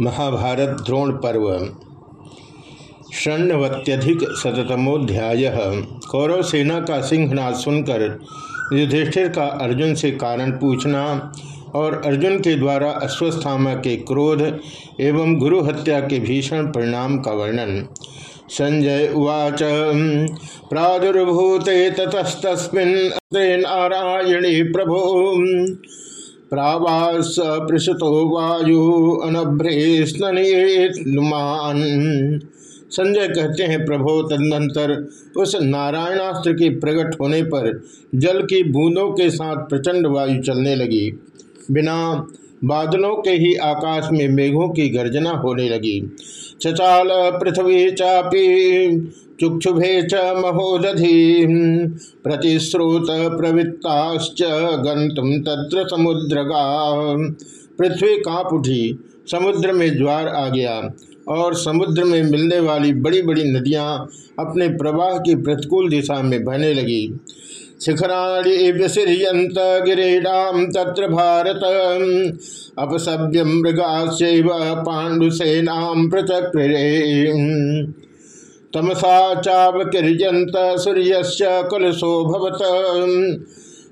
महाभारत द्रोण पर्व, षण्णवत्यधिक शतमोध्याय कौरव सेना का सिंहनाद सुनकर युधिष्ठिर का अर्जुन से कारण पूछना और अर्जुन के द्वारा अश्वस्थामा के क्रोध एवं गुरु हत्या के भीषण परिणाम का वर्णन। संजय उवाच, प्रादुर्भूते ततस्तस्मिन् नारायणी प्रभो। प्रावास पृषतो वायु अनभ्रेस्नुमान संजय कहते हैं, प्रभो, तदनंतर उस नारायणास्त्र के प्रकट होने पर जल की बूंदों के साथ प्रचंड वायु चलने लगी। बिना बादलों के ही आकाश में मेघों की गर्जना होने लगी। चचाल, पृथ्वी चापी चुक्षुभे च महोदधि, प्रतिश्रोत प्रवृत्ताश्च गंतुम तत्र समुद्रगा। पृथ्वी काँप उठी, समुद्र में ज्वार आ गया और समुद्र में मिलने वाली बड़ी बड़ी नदियाँ अपने प्रवाह की प्रतिकूल दिशा में बहने लगी। शिखराणी विसृजंत गिरीडाम तत्र भारत। अपसभ्य मृगा से पाण्डुसेना पृथक्रे तमसा चावकीर्यंत सूर्य कलशो भवत।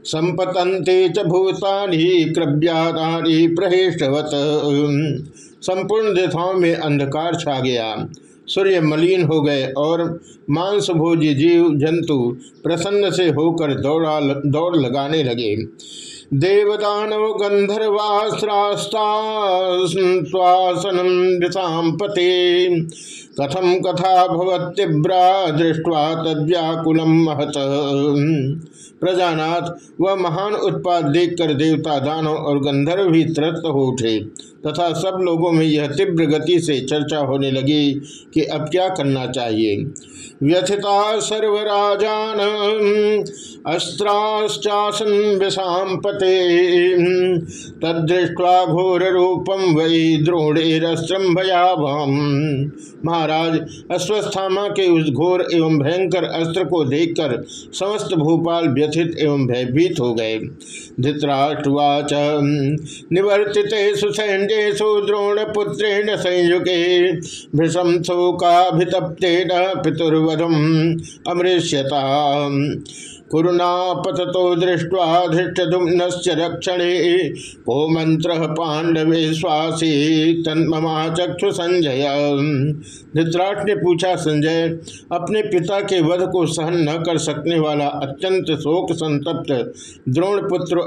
संपतंते च भूतानि क्रव्यादानि प्रहेष्टवत। संपूर्ण दिशाओं में अंधकार छा गया। सूर्य मलिन हो गए और मांसभोजी जीव जंतु प्रसन्न से होकर दौड़ा दौड़ लगाने लगे। देवदानव गंधर्वास्त्रास्तासनम कथम कथा भवतीव्रा दृष्टवा तद्व्याकुलम महत। प्रजानाथ, वह महान उत्पाद देखकर देवता दानव और गंधर्व भी त्रस्त हो उठे। तथा सब लोगों में यह तीव्र गति से चर्चा होने लगी कि अब क्या करना चाहिए। व्यथिता सर्वराजान, अस्त्राश्चासन विषाम पते तदृष्टवा घोर रूपम वही द्रोणेरस्त्रम भयावम महाराज, अश्वस्थामा के उस घोर एवं भयंकर अस्त्र को देखकर समस्त भोपाल व्यथित एवं भयभीत हो गए। धृतराष्ट्रवाच निवर्तित सुसैन्यु द्रोणपुत्रेण संयुगे भृशम शोकाभितप्तेन पितुर्वधम अमृष्यता कुरुना पततो दृष्ट्वा धृष्टुम्न रक्षणे। को मंत्र पांडवे श्वासी तन्ममा संजय धृतराष्ट्र ने पूछा, संजय, अपने पिता के वध को सहन न कर सकने वाला अत्यंत शोक संतप्त द्रोणपुत्र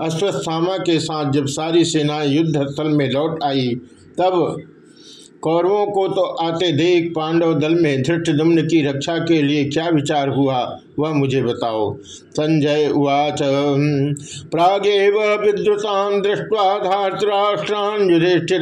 अश्वस्थामा के साथ जब सारी सेना युद्ध स्थल में लौट आई, तब कौरवों को तो आते देख पांडव दल में धृष्टदम्न की रक्षा के लिए क्या विचार हुआ? वह मुझे बताओ। संजय उवाच प्रागेव विद्रुतान दृष्ट्वा धातराष्ट्रान युधिष्ठिर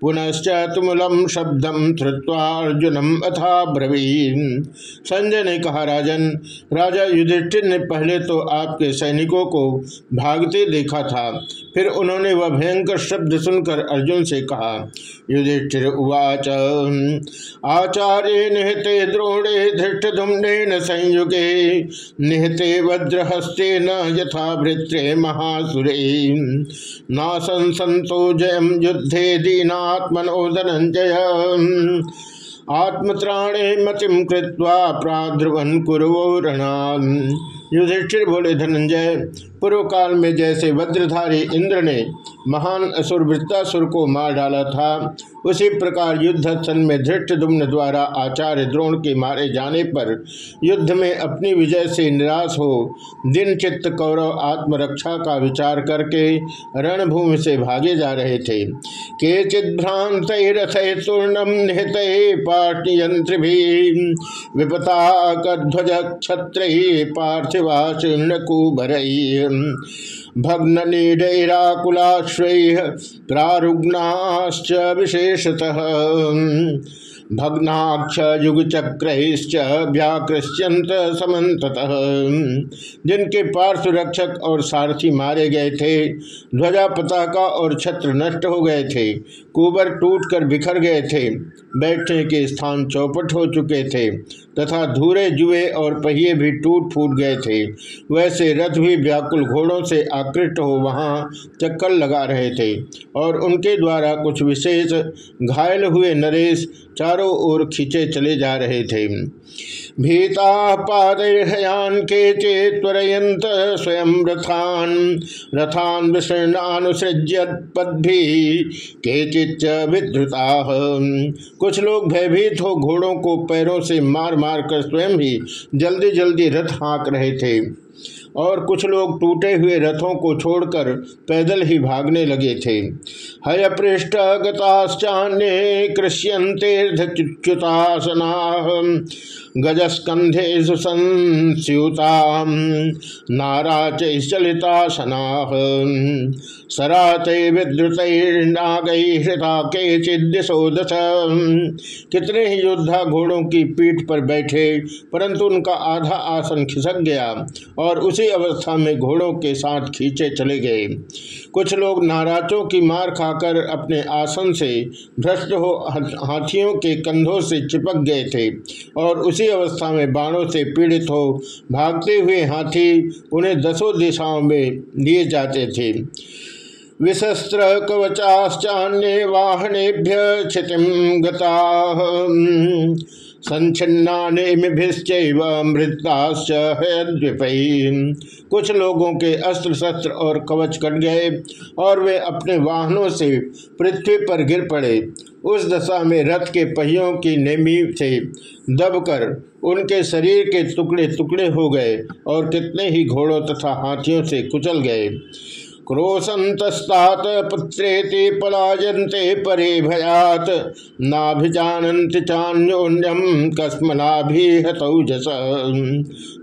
पुनश्च तुमलम शब्दम श्रुवा अर्जुनम अथा ब्रवीन संजय ने कहा, राजन, राजा युधिष्ठिर ने पहले तो आपके सैनिकों को भागते देखा था। फिर उन्होंने वह भयंकर शब्द सुनकर अर्जुन से कहा, युधिष्ठिर उवाच आचार्य निहते द्रोणे धृष्टुम्न संयुक्त युगे। निहते वज्रहस्ते न यथा वृत्रे महासुरे नासन संतो जयम युद्धे दीनात्मनो धनंजय आत्मत्राणे मतिम कृत्वा प्राद्रुवन कुरो रणान। युधिष्ठिर बोले धनंजय पूर्व काल में जैसे वज्रधारी इंद्र ने महान असुर वृत्तासुर को मार डाला था, उसी प्रकार युद्ध में धृष्टदुम्न द्वारा आचार्य द्रोण के मारे जाने पर युद्ध में अपनी विजय से निराश हो दिन चित्त कौरव आत्मरक्षा का विचार करके रणभूमि से भागे जा रहे थे। के चिद्भ्रांत रथ तूर्णम निहत पाठयंत्र भी विपता ध्वज क्षत्र पार्थिवा शीर्ण कुबरई भग्न निडैराकुलाश्रय प्रारुग्णाश्च विशेषतः। भग्नाक्ष युग चक्रश्च व्याकृष्यंत समत जिनके पार्श्व रक्षक और सारथी मारे गए थे, ध्वजा पताका और छत्र नष्ट हो गए थे, कुबर टूट कर बिखर गए थे, बैठने के स्थान चौपट हो चुके थे, तथा धूरे जुए और पहिए भी टूट फूट गए थे। वैसे रथ भी व्याकुल घोड़ों से आकृष्ट हो वहाँ चक्कर लगा रहे थे और उनके द्वारा कुछ विशेष घायल हुए नरेश चारों ओर खींचे चले जा रहे थे। भीता पादयान के चेत्वरयंत स्वयं रथान रथान विषणानुसृज्य पद्भी के चिच्च विद्रुता कुछ लोग भयभीत हो घोड़ों को पैरों से मार मार कर स्वयं ही जल्दी जल्दी रथ हाँक रहे थे। और कुछ लोग टूटे हुए रथों को छोड़कर पैदल ही भागने लगे थे। हय पृष्ठ गताश्चान्य कृष्यंतेर्धच्युतासना गजस्कंधे सुसंस्युता नारा चलितासना सराते विद्रुतैर्नागैहृता के चिदिशो दश कितने ही योद्धा घोड़ों की पीठ पर बैठे, परंतु उनका आधा आसन खिसक गया और उसी अवस्था में घोड़ों के साथ खींचे चले गए। कुछ लोग नाराजों की मार खाकर अपने आसन से भ्रष्ट हो हाथियों के कंधों से चिपक गए थे और उसी अवस्था में बाणों से पीड़ित हो भागते हुए हाथी उन्हें दसों दिशाओं में लिए जाते थे। विशस्त्र कवचाश्चान्य वाहनेभ्य क्षतिम गता कुछ लोगों के अस्त्र शस्त्र और कवच कट गए और वे अपने वाहनों से पृथ्वी पर गिर पड़े। उस दशा में रथ के पहियों की नेमी से दबकर उनके शरीर के टुकड़े टुकड़े हो गए और कितने ही घोड़ों तथा हाथियों से कुचल गए। क्रोशंतस्तात पुत्रेति पलायन्ते परे भयात नाभिजानन्ति चान्योन्यम कस्मनाभिहतौजस।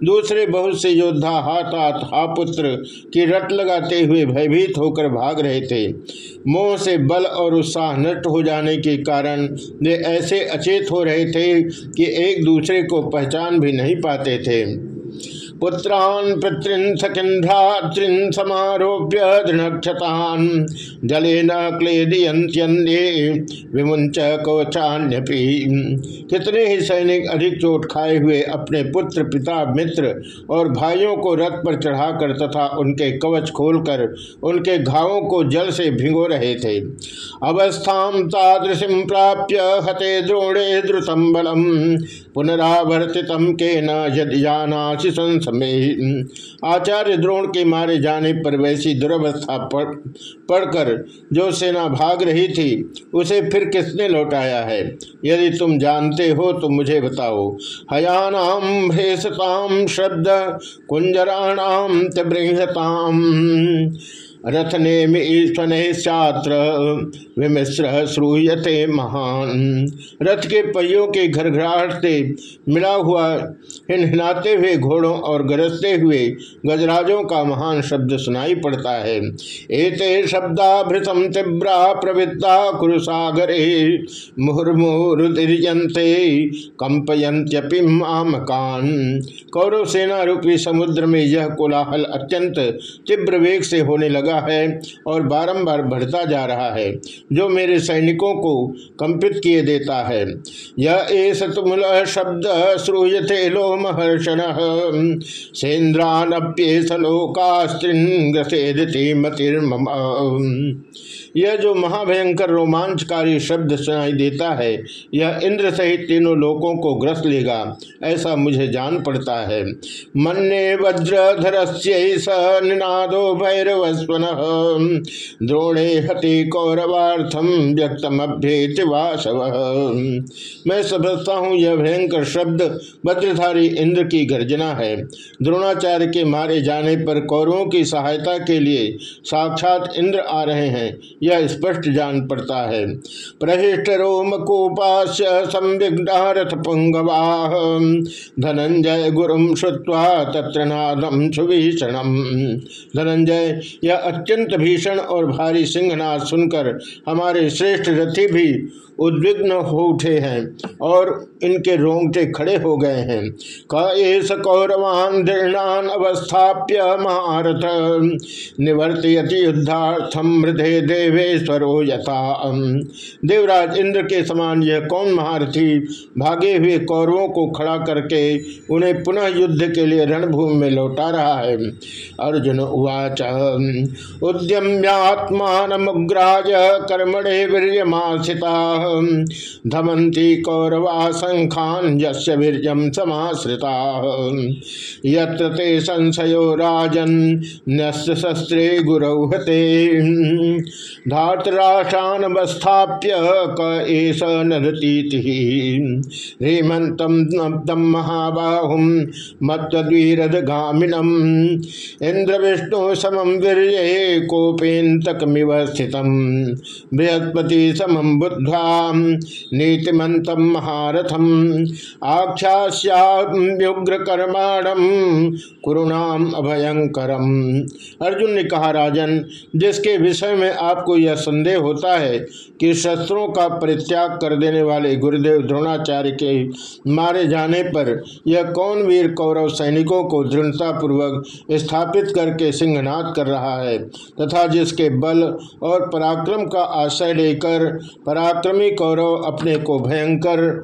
दूसरे बहुत से योद्धा हाथात हाथ हा पुत्र की रट लगाते हुए भयभीत होकर भाग रहे थे। मोह से बल और उत्साह नष्ट हो जाने के कारण वे ऐसे अचेत हो रहे थे कि एक दूसरे को पहचान भी नहीं पाते थे। पुत्रान पितृन सखिन भ्रातृन समारोप्य दृढ़क्षतान जले न क्लेदियंत्यन्ये विमुंच कवचान्यपि कितने ही सैनिक अधिक चोट खाए हुए अपने पुत्र, पिता, मित्र और भाइयों को रथ पर चढ़ाकर तथा उनके कवच खोलकर उनके घावों को जल से भिगो रहे थे। अवस्था तादृशी प्राप्य हते द्रोणे द्रुतम बलम। पुनरावर्तितम के न यदि जानासी संस में आचार्य द्रोण के मारे जाने पर वैसी दुर्वस्था पढ़ पढ़कर जो सेना भाग रही थी, उसे फिर किसने लौटाया है? यदि तुम जानते हो तो मुझे बताओ। हयानाम भेषताम शब्द कुंजराणाम तृहताम रथने छात्र विमिश्र श्रूयते महान। रथ के पहियों के घरघराहट से मिला हुआ हिनहिनाते हुए घोड़ों और गरजते हुए गजराजों का महान शब्द सुनाई पड़ता है। एते शब्दाभृतम तीव्रा प्रवृत्ता कुरुसागरे मुहुर्मुहुर्यंते कंपयंत्यपिम आमकान। कौरव सेना रूपी समुद्र में यह कोलाहल अत्यंत तीव्र वेग से होने लगा। लगा है और बारंबार बढ़ता जा रहा है, जो मेरे सैनिकों को कंपित किए देता है। यह एस तुमुल शब्द श्रूयते लोमहर्षण सेन्द्रानप्येस लोकास्त्रिंगसेदति मतिर्मम। यह जो महाभयंकर रोमांचकारी शब्द सुनाई देता है, यह इंद्र सहित तीनों लोकों को ग्रस लेगा, ऐसा मुझे जान पड़ता है। मन्ने वज्रधर निनादो भैरव स्वन द्रोणे हति कौरवार्थम व्यक्तमभ्येत वासव। मैं समझता हूँ यह भयंकर शब्द वज्रधारी इंद्र की गर्जना है। द्रोणाचार्य के मारे जाने पर कौरवों की सहायता के लिए साक्षात इंद्र आ रहे हैं, यह स्पष्ट जान पड़ता है। प्रहिष्ट रोम कोपाश संविघ्न पुंगवा। धनंजय गुरुम श्रुवा तत्र नादम धनंजय, यह अत्यंत भीषण और भारी सिंहनाथ सुनकर हमारे श्रेष्ठ रथी भी उद्विग्न हो उठे हैं और इनके रोंगटे खड़े हो गए हैं। कैस कौरवान दृढ़ान अवस्थाप्य महारथ निवर्तयति युद्धार्थम मृदे देवेश्वरो यथा। देवराज इंद्र के समान यह कौन महारथी? भागे हुए कौरवों को खड़ा करके उन्हें पुनः युद्ध के लिए रणभूमि में लौटा रहा है। अर्जुन उवाच उद्यम्यात्मानमुग्राज कर्मणे वीर्यमासिता। धमंती कौरवा संखान यस्य समाश्रिता। यत्र ते संशयो राजन शस्त्रे गुरौहते। धातराष्ट्रानवस्थाप्य क एष नरतीति महाबाहुम मत्वीरदगामिनम इंद्र विष्णु समम वीर्ये कोपेन्तकमिव स्थित। बृहस्पति समम बुद्ध्वा नीतिमंतम महारथम आख्यास्युग्र कर्माणम कुरुणाम अभयंकरम अर्जुन ने कहा, राजन, जिसके विषय में आपको यह संदेह होता है कि शस्त्रों का परित्याग कर देने वाले गुरुदेव द्रोणाचार्य के मारे जाने पर यह कौन वीर कौरव सैनिकों को दृढ़ता पूर्वक स्थापित करके सिंहनाद कर रहा है, तथा जिसके बल और पराक्रम का आश्रय लेकर पराक्रमी कौरव अपने को भयंकर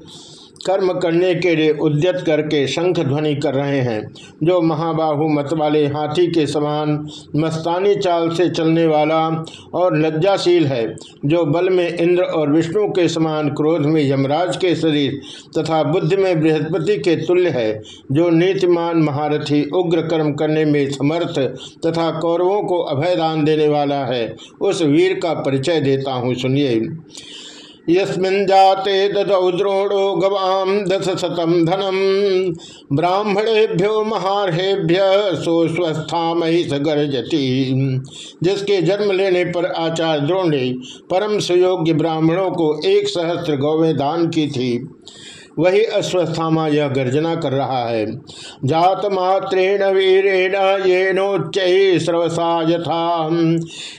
कर्म करने के लिए उद्यत करके शंख ध्वनि कर रहे हैं, जो महाबाहु मत वाले हाथी के समान मस्तानी चाल से चलने वाला और लज्जाशील है, जो बल में इंद्र और विष्णु के समान क्रोध में यमराज के शरीर तथा बुद्धि में बृहस्पति के तुल्य है, जो नीतिमान महारथी उग्र कर्म करने में समर्थ तथा कौरवों को अभयदान देने वाला है, उस वीर का परिचय देता हूँ, सुनिए। यस्मिन् जाते ददौ द्रोणो गवाम दश शतम धनम ब्राह्मणेभ्यो महारहेभ्य सोस्वस्था महिष गर्जती। जिसके जन्म लेने पर आचार्य द्रोण ने परम सुयोग्य ब्राह्मणों को एक सहस्त्र गौवें दान की थी। वही अश्वस्थामा यह गर्जना कर रहा है। जात मात्रेण वीरेण ये नोच्च स्रवसा यथा।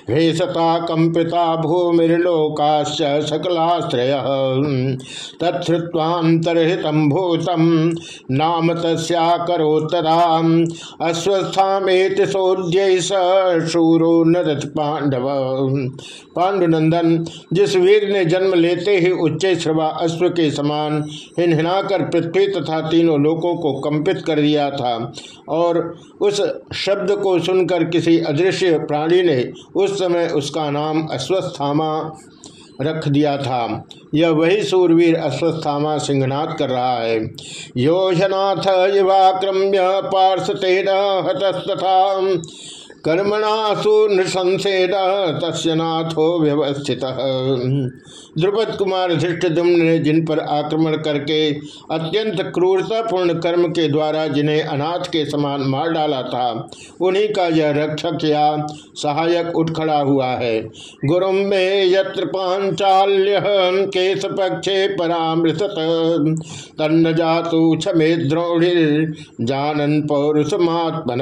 भेषता कंपिता भूमिर्लोकाश्च सकलाश्रय। तत्वांतरहित भूतम नाम तस्करोत्तरा अस्वस्थामेत सोद्य स शूरो नरथ पांडव पांडुनंदन, जिस वीर ने जन्म लेते ही उच्च श्रवा अश्व के समान हिनहिनाकर पृथ्वी तथा तीनों लोकों को कंपित कर दिया था और उस शब्द को सुनकर किसी अदृश्य प्राणी ने उस समय उसका नाम अश्वस्थामा रख दिया था। यह वही सूरवीर अश्वस्थामा सिंहनाथ कर रहा है। योजनाथ युवाक्रम्य पार्षतेन हतस्तथा। कर्मणासु नृशंसेन तस्नाथो व्यवस्थित। द्रुपद कुमार धृष्टदुम्न ने जिन पर आक्रमण करके अत्यंत क्रूरतापूर्ण कर्म के द्वारा जिन्हें अनाथ के समान मार डाला था, उन्हीं का यह रक्षक या सहायक उठ खड़ा हुआ है। गुरु में यत्र पांचाल्य केश पक्षे परामृत तन्न जातु क्षमे द्रोणिर जानन पौरुषमात्मन।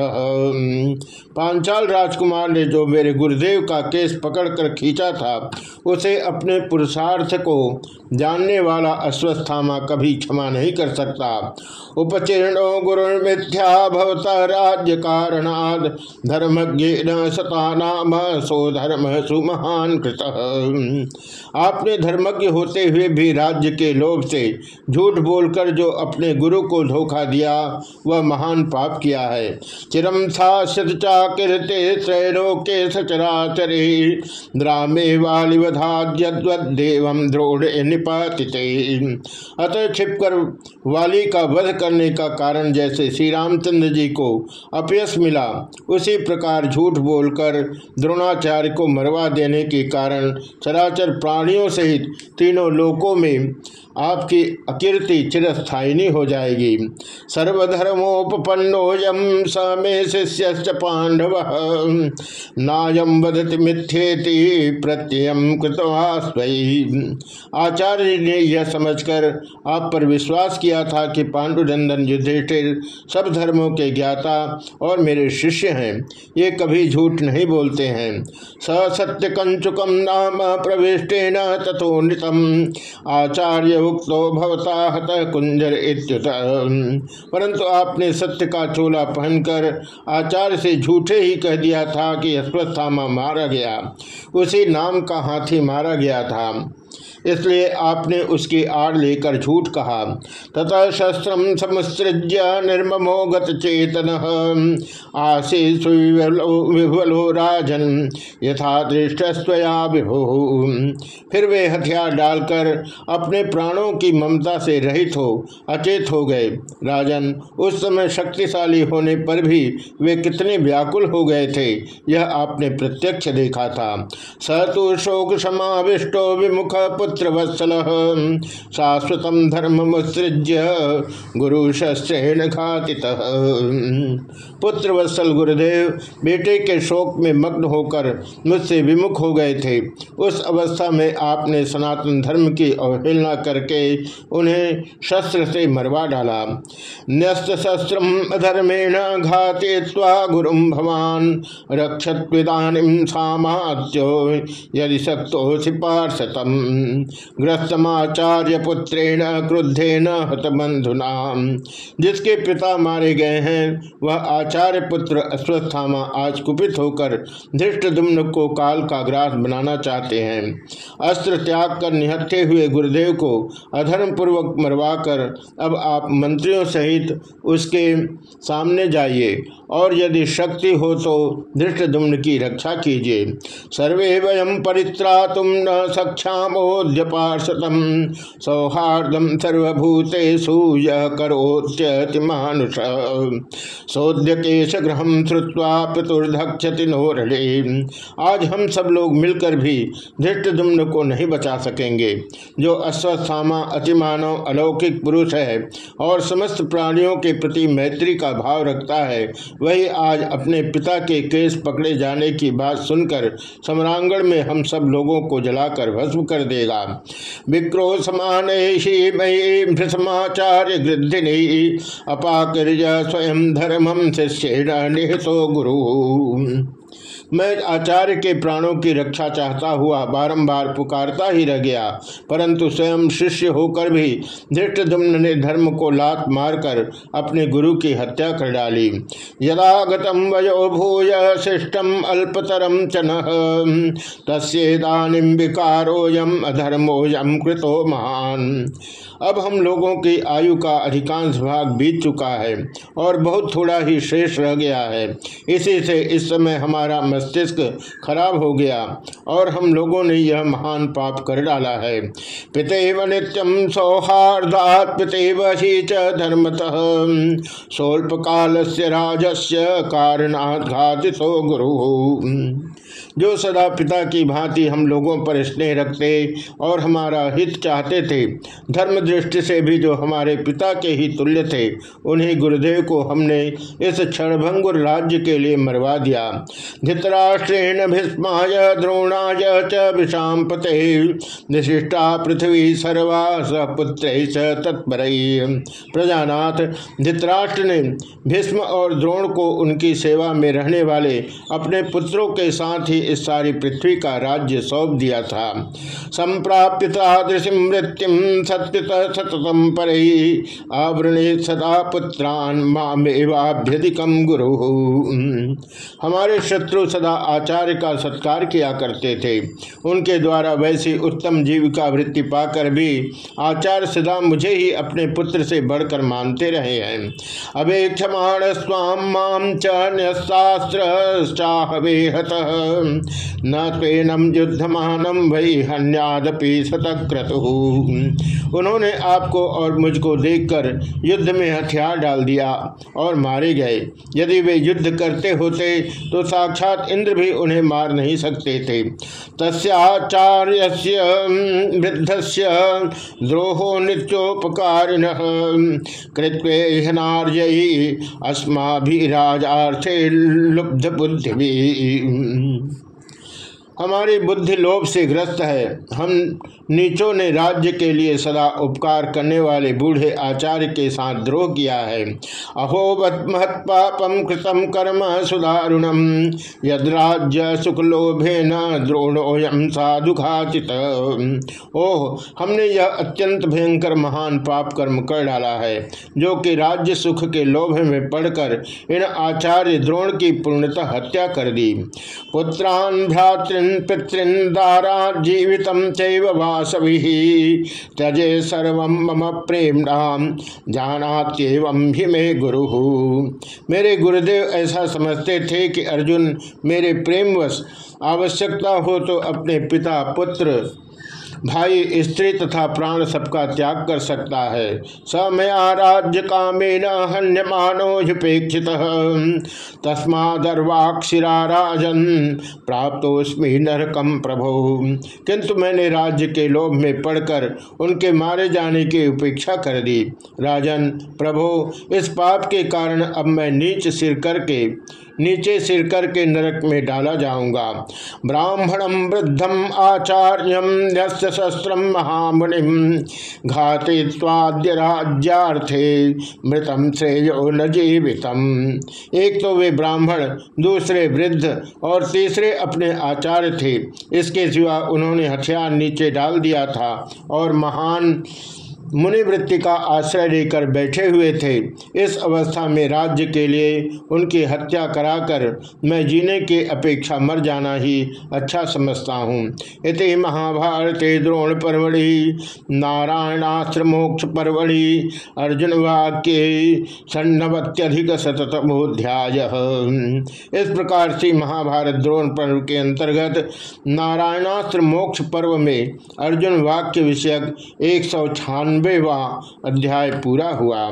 पांचाल राजकुमार ने जो मेरे गुरुदेव का केस पकड़कर खींचा था, उसे अपने पुरुषार्थ को जानने वाला अश्वस्थामा कभी क्षमा नहीं कर सकता। उपचीर्णो गुरुर्मिथ्या भवता राज्य कारणाद धर्मज्ञ सता नाम सो धर्म सुमहान कृत। आपने धर्मज्ञ होते हुए भी राज्य के लोभ से झूठ बोलकर जो अपने गुरु को धोखा दिया, वह महान पाप किया है। चिरम था चाकृते श्रेणो के सचराचरे द्रामे वालिवधाद्यद्वदेव द्रोण निपातित। अतः छिपकर वाली का वध करने का कारण जैसे श्री रामचंद्र जी को अपयस मिला, उसी प्रकार झूठ बोलकर द्रोणाचार्य को मरवा देने के कारण चराचर प्राणियों सहित तीनों लोकों में आपकी अकीर्ति चिरस्थायिनी हो जाएगी। सर्वधर्मोपन्नोयम स मे शिष्य पांडव नायम वदति मिथ्येति प्रत्ययम कृतवास्वयी आचार्य ने यह समझकर आप पर विश्वास किया था कि पांडुनंदन युधिष्ठिर सब धर्मों के ज्ञाता और मेरे शिष्य हैं, ये कभी झूठ नहीं बोलते हैं। स सत्य कंचुकम नाम प्रविष्टेन तथो नृतम। आचार्य उक्तो भवता हत कुंजर इत्युत। परंतु आपने सत्य का चोला पहनकर आचार्य से झूठे ही कह दिया था कि अश्वत्थामा मारा गया। उसी नाम का हाथी मारा गया था। इसलिए आपने उसकी आड़ लेकर झूठ कहा। तथा शस्त्र समुसृज्य निर्ममो गत चेतन आशीष विभलो राजन यथा दृष्टस्वया विभो। फिर वे हथियार डालकर अपने प्राणों की ममता से रहित हो, अचेत हो गए। राजन, उस समय शक्तिशाली होने पर भी वे कितने व्याकुल हो गए थे, यह आपने प्रत्यक्ष देखा था। स तो शोक समाविष्टो विमुख पुत्र पुत्र वत्सल शाश्वत धर्म मुसृज्य गुरु शस्त्रेण घाति पुत्र वत्सल गुरुदेव बेटे के शोक में मग्न होकर मुझसे विमुख हो गए थे। उस अवस्था में आपने सनातन धर्म की अवहेलना करके उन्हें शस्त्र से मरवा डाला। न्यस्त शस्त्र अधर्मेण घाते गुरु भवान रक्षत सामात्यो यदि शक्तो पार्षतम। ग्रस्तमाचार्य पुत्रेण क्रुद्धेन हतबंधुना जिसके पिता मारे गए हैं, वह आचार्य पुत्र अश्वत्थामा आज कुपित होकर धृष्ट दुम्न को काल का ग्रास बनाना चाहते हैं। अस्त्र त्याग कर निहत्थे हुए गुरुदेव को अधर्म पूर्वक मरवाकर अब आप मंत्रियों सहित उसके सामने जाइए। और यदि शक्ति हो तो धृष्ट दुम्न की रक्षा कीजिए। सर्वे वयम परित्रा तुम न सक्षामोद्य पार्षतम सौहार्दम सर्वभूतेषु यह करोत्यति मानुष। सौद्य केश ग्रह श्रुवा पितुर्धक्षति नोरणे। आज हम सब लोग मिलकर भी धृष्ट दुम्न को नहीं बचा सकेंगे। जो अश्वस्थामा अतिमानव, अलौकिक पुरुष है और समस्त प्राणियों के प्रति मैत्री का भाव रखता है वही आज अपने पिता के केस पकड़े जाने की बात सुनकर सम्रांगण में हम सब लोगों को जलाकर भस्म कर देगा। विक्रोध समान भ्रसमाचार्य गृद्धिनी अपाकृ स्वयं धर्मम शिष्य गुरु। मैं आचार्य के प्राणों की रक्षा चाहता हुआ बारंबार पुकारता ही रह गया, परंतु स्वयं शिष्य होकर भी धृष्टुम्न ने धर्म को लात मारकर अपने गुरु की हत्या कर डाली। यदागतम वयो भूय शिष्टम अल्पतरम चन तस्दानीम विकारोयम अधर्मोयम कृतो महान। अब हम लोगों की आयु का अधिकांश भाग बीत चुका है और बहुत थोड़ा ही शेष रह गया है। इसी से इस समय हमारा मस्तिष्क खराब हो गया और हम लोगों ने यह महान पाप कर डाला है। पितेव नित्यम सौहार्दात पितेव ही च धर्मतः। स्वल्प काल से राजस्य कारणाघातितो गुरु। जो सदा पिता की भांति हम लोगों पर स्नेह रखते और हमारा हित चाहते थे धर्म दृष्टि से भी जो हमारे पिता के ही तुल्य थे, उन्हीं गुरुदेव को हमने इस क्षणभंगुर राज्य के लिए मरवा दिया। धृतराष्ट्रेण भीष्माय, द्रोणाय च विषाम पते विशिष्टा पृथ्वी सर्वा सपुत्र तत्पर। प्रजानाथ, धृतराष्ट्र ने भीष्म और द्रोण को उनकी सेवा में रहने वाले अपने पुत्रों के साथ ही इस सारी पृथ्वी का राज्य सौंप दिया था। संप्राप्य तादृशी मृत्यु सत्य सततम पर आवृणे सदा पुत्रान मामेवाभ्यधिकम गुरु। हमारे शत्रु सदा आचार्य का सत्कार किया करते थे। उनके द्वारा वैसी उत्तम जीविका वृत्ति पाकर भी आचार्य सदा मुझे ही अपने पुत्र से बढ़कर मानते रहे हैं। अवेक्षमाण स्वाम माम च न्यस्त्र चाहवे हत न तेनम युद्धमानम वही हन्यादपि शतक्रतु उन्होंने आपको और मुझको देखकर युद्ध में हथियार डाल दिया और मारे गए। यदि वे युद्ध करते होते तो साक्षात इंद्र भी उन्हें मार नहीं सकते थे। तस्चार्य से द्रोहो नित्योपकारिण कृत्वेहनार्य अस्माभिराजार्थे लुब्ध बुद्धि हमारी बुद्धि लोभ से ग्रस्त है। हम नीचों ने राज्य के लिए सदा उपकार करने वाले बूढ़े आचार्य के साथ द्रोह किया है। अहोबत महत्पापम कृतम कर्म सुधारुणम यद राज्य सुखलोभे न द्रोणोयम साधुघाचित ओह, हमने यह अत्यंत भयंकर महान पाप कर्म कर डाला है, जो कि राज्य सुख के लोभ में पड़कर इन आचार्य द्रोण की पूर्णतः हत्या कर दी। पुत्रान भ्रातृ पितृन दारा जीवित वासवि त्यजे सर्व मम प्रेम नाम जानात्येवं ही मे गुरु। मेरे गुरुदेव ऐसा समझते थे कि अर्जुन मेरे प्रेमवश आवश्यकता हो तो अपने पिता, पुत्र भाई, स्त्री तथा प्राण सबका त्याग कर सकता है। स मया राज्य कामे न हन्यमानोपेक्षित तस्मादर्वाक्षिरा राजन प्राप्तोस्मी नरकम प्रभु। किंतु मैंने राज्य के लोभ में पड़कर उनके मारे जाने की उपेक्षा कर दी। राजन, प्रभु, इस पाप के कारण अब मैं नीच सिर करके नीचे सिर करके नरक में डाला जाऊँगा। ब्राह्मणम वृद्धम आचार्य शस्त्र महामुनि घातिवाद्य राज्यार्थे मृतम श्रेयो न जीवितम। एक तो वे ब्राह्मण, दूसरे वृद्ध और तीसरे अपने आचार्य थे। इसके सिवा उन्होंने हथियार नीचे डाल दिया था और महान मुनिवृत्ति का आश्रय लेकर बैठे हुए थे। इस अवस्था में राज्य के लिए उनकी हत्या कराकर मैं जीने के अपेक्षा मर जाना ही अच्छा समझता हूँ। इति महाभारत द्रोण परवड़ी नारायणास्त्र मोक्ष परवड़ी अर्जुन वाक्य सन्नवत्यधिक शतमोध्याय इस प्रकार से महाभारत द्रोण पर्व के अंतर्गत नारायणास्त्र मोक्ष पर्व में अर्जुन वाक्य विषयक एक सौ अध्याय पूरा हुआ।